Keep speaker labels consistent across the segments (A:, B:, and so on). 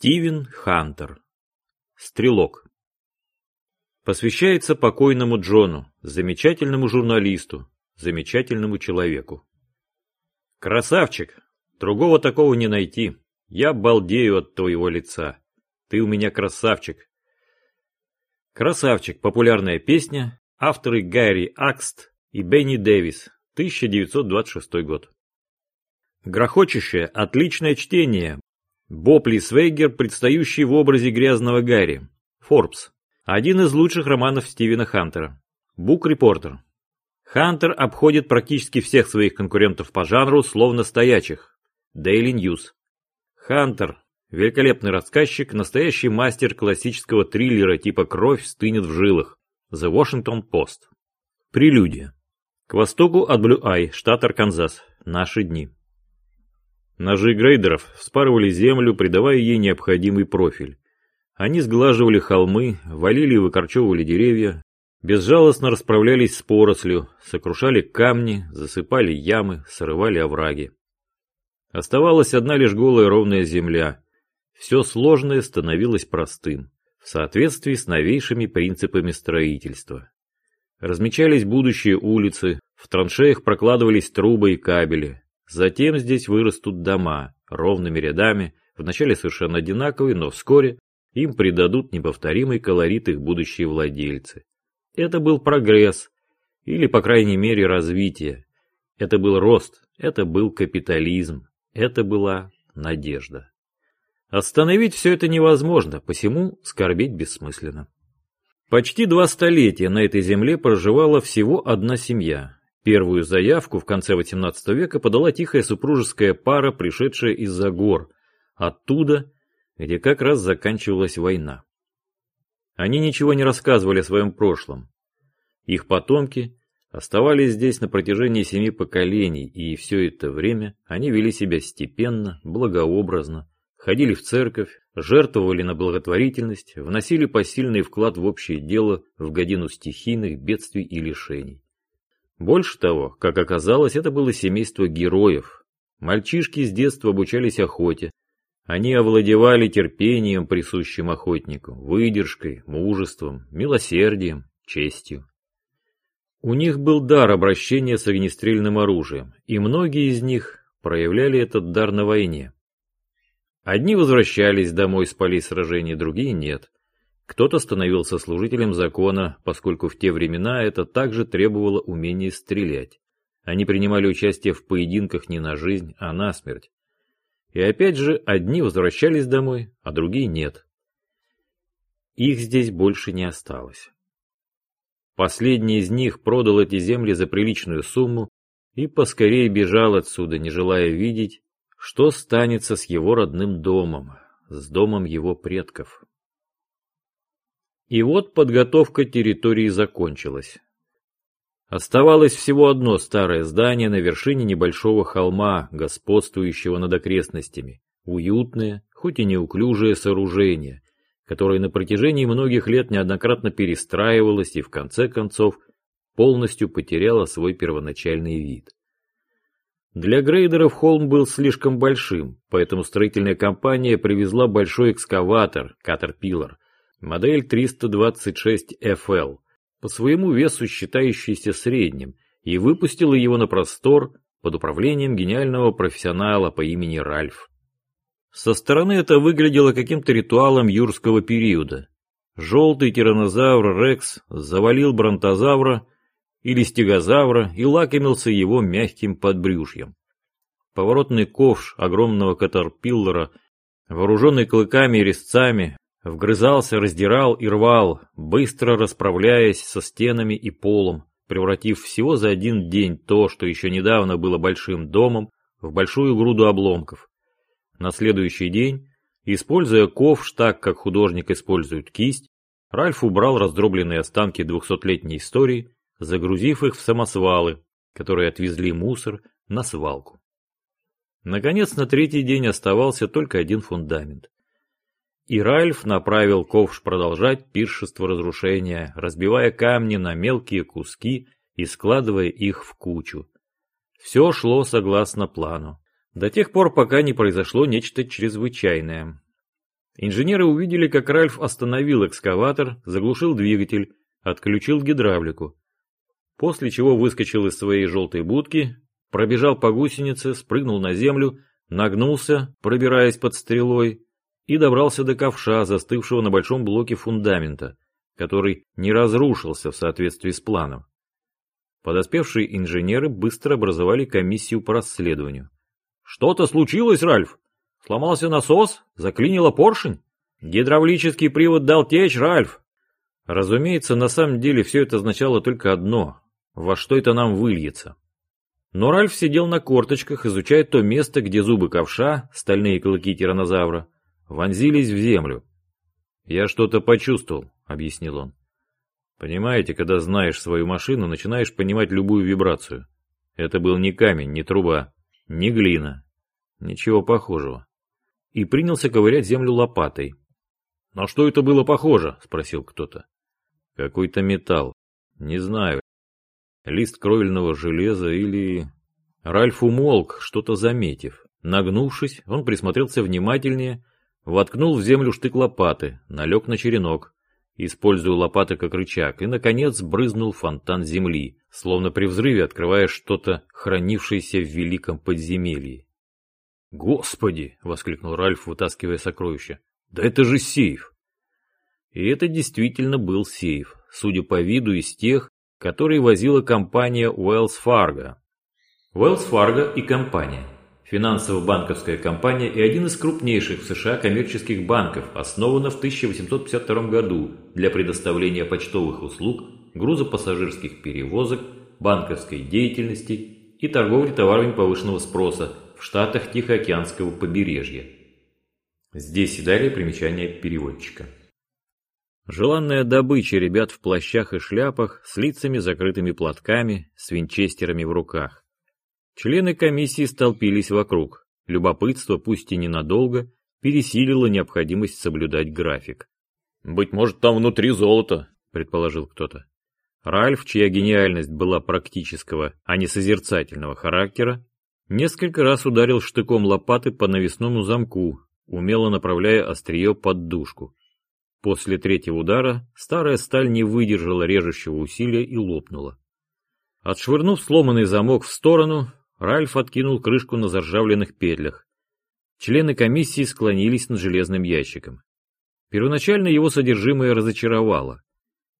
A: Стивен Хантер. Стрелок. Посвящается покойному Джону, замечательному журналисту, замечательному человеку. Красавчик! Другого такого не найти. Я балдею от твоего лица. Ты у меня красавчик. Красавчик. Популярная песня. Авторы Гарри Акст и Бенни Дэвис. 1926 год. Грохочущее, отличное чтение. Бопли Свейгер, предстающий в образе грязного Гарри. Форбс. Один из лучших романов Стивена Хантера. Бук-репортер. Хантер обходит практически всех своих конкурентов по жанру, словно стоячих. Daily News. Хантер. Великолепный рассказчик, настоящий мастер классического триллера типа «Кровь стынет в жилах». The Washington Post. Прелюдия. К востоку от Блю-Ай, штат Арканзас. Наши дни. Ножи грейдеров вспарывали землю, придавая ей необходимый профиль. Они сглаживали холмы, валили и выкорчевывали деревья, безжалостно расправлялись с порослью, сокрушали камни, засыпали ямы, срывали овраги. Оставалась одна лишь голая ровная земля. Все сложное становилось простым, в соответствии с новейшими принципами строительства. Размечались будущие улицы, в траншеях прокладывались трубы и кабели, Затем здесь вырастут дома, ровными рядами, вначале совершенно одинаковые, но вскоре им придадут неповторимый колорит их будущие владельцы. Это был прогресс, или, по крайней мере, развитие. Это был рост, это был капитализм, это была надежда. Остановить все это невозможно, посему скорбеть бессмысленно. Почти два столетия на этой земле проживала всего одна семья, Первую заявку в конце XVIII века подала тихая супружеская пара, пришедшая из-за гор, оттуда, где как раз заканчивалась война. Они ничего не рассказывали о своем прошлом. Их потомки оставались здесь на протяжении семи поколений, и все это время они вели себя степенно, благообразно, ходили в церковь, жертвовали на благотворительность, вносили посильный вклад в общее дело в годину стихийных бедствий и лишений. Больше того, как оказалось, это было семейство героев. Мальчишки с детства обучались охоте. Они овладевали терпением, присущим охотнику, выдержкой, мужеством, милосердием, честью. У них был дар обращения с огнестрельным оружием, и многие из них проявляли этот дар на войне. Одни возвращались домой с полей сражений, другие нет. Кто-то становился служителем закона, поскольку в те времена это также требовало умения стрелять. Они принимали участие в поединках не на жизнь, а на смерть. И опять же, одни возвращались домой, а другие нет. Их здесь больше не осталось. Последний из них продал эти земли за приличную сумму и поскорее бежал отсюда, не желая видеть, что станется с его родным домом, с домом его предков. И вот подготовка территории закончилась. Оставалось всего одно старое здание на вершине небольшого холма, господствующего над окрестностями. Уютное, хоть и неуклюжее сооружение, которое на протяжении многих лет неоднократно перестраивалось и в конце концов полностью потеряло свой первоначальный вид. Для грейдеров холм был слишком большим, поэтому строительная компания привезла большой экскаватор, Caterpillar, модель 326FL, по своему весу считающийся средним, и выпустила его на простор под управлением гениального профессионала по имени Ральф. Со стороны это выглядело каким-то ритуалом юрского периода. Желтый тиранозавр Рекс завалил бронтозавра или стегозавра и лакомился его мягким подбрюшьем. Поворотный ковш огромного катерпиллера, вооруженный клыками и резцами, Вгрызался, раздирал и рвал, быстро расправляясь со стенами и полом, превратив всего за один день то, что еще недавно было большим домом, в большую груду обломков. На следующий день, используя ковш так, как художник использует кисть, Ральф убрал раздробленные останки двухсотлетней истории, загрузив их в самосвалы, которые отвезли мусор на свалку. Наконец, на третий день оставался только один фундамент. И Ральф направил ковш продолжать пиршество разрушения, разбивая камни на мелкие куски и складывая их в кучу. Все шло согласно плану. До тех пор, пока не произошло нечто чрезвычайное. Инженеры увидели, как Ральф остановил экскаватор, заглушил двигатель, отключил гидравлику. После чего выскочил из своей желтой будки, пробежал по гусенице, спрыгнул на землю, нагнулся, пробираясь под стрелой, и добрался до ковша, застывшего на большом блоке фундамента, который не разрушился в соответствии с планом. Подоспевшие инженеры быстро образовали комиссию по расследованию. «Что-то случилось, Ральф? Сломался насос? Заклинило поршень? Гидравлический привод дал течь, Ральф?» Разумеется, на самом деле все это означало только одно – во что это нам выльется. Но Ральф сидел на корточках, изучая то место, где зубы ковша, стальные клыки тиранозавра, вонзились в землю. «Я что-то почувствовал», — объяснил он. «Понимаете, когда знаешь свою машину, начинаешь понимать любую вибрацию. Это был не камень, не труба, не глина, ничего похожего». И принялся ковырять землю лопатой. «На что это было похоже?» — спросил кто-то. «Какой-то металл. Не знаю. Лист кровельного железа или...» Ральф умолк, что-то заметив. Нагнувшись, он присмотрелся внимательнее Воткнул в землю штык лопаты, налег на черенок, используя лопаты как рычаг, и, наконец, брызнул фонтан земли, словно при взрыве открывая что-то, хранившееся в великом подземелье. «Господи!» — воскликнул Ральф, вытаскивая сокровища. «Да это же сейф!» И это действительно был сейф, судя по виду из тех, которые возила компания Wells Fargo. Wells Fargo и компания – финансово-банковская компания и один из крупнейших в США коммерческих банков, основана в 1852 году для предоставления почтовых услуг, грузопассажирских перевозок, банковской деятельности и торговли товарами повышенного спроса в штатах Тихоокеанского побережья. Здесь и далее примечание переводчика. Желанная добыча ребят в плащах и шляпах с лицами закрытыми платками, с винчестерами в руках. Члены комиссии столпились вокруг. Любопытство, пусть и ненадолго, пересилило необходимость соблюдать график. «Быть может, там внутри золото», — предположил кто-то. Ральф, чья гениальность была практического, а не созерцательного характера, несколько раз ударил штыком лопаты по навесному замку, умело направляя острие под дужку. После третьего удара старая сталь не выдержала режущего усилия и лопнула. Отшвырнув сломанный замок в сторону, Ральф откинул крышку на заржавленных петлях. Члены комиссии склонились над железным ящиком. Первоначально его содержимое разочаровало.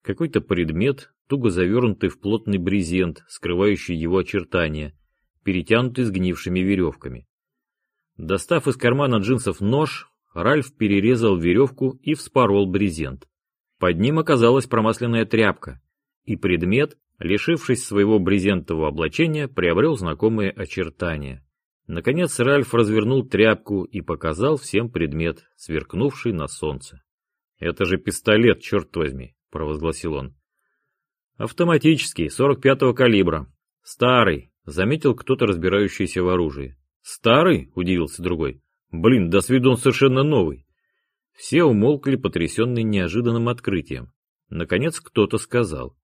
A: Какой-то предмет, туго завернутый в плотный брезент, скрывающий его очертания, перетянутый сгнившими веревками. Достав из кармана джинсов нож, Ральф перерезал веревку и вспорол брезент. Под ним оказалась промасленная тряпка, и предмет, лишившись своего брезентового облачения, приобрел знакомые очертания. Наконец Ральф развернул тряпку и показал всем предмет, сверкнувший на солнце. «Это же пистолет, черт возьми!» — провозгласил он. «Автоматический, 45-го калибра. Старый», — заметил кто-то, разбирающийся в оружии. «Старый?» — удивился другой. «Блин, да с виду он совершенно новый». Все умолкли, потрясенные неожиданным открытием. Наконец кто-то сказал.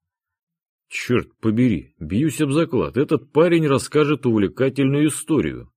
A: Черт побери, бьюсь об заклад, этот парень расскажет увлекательную историю.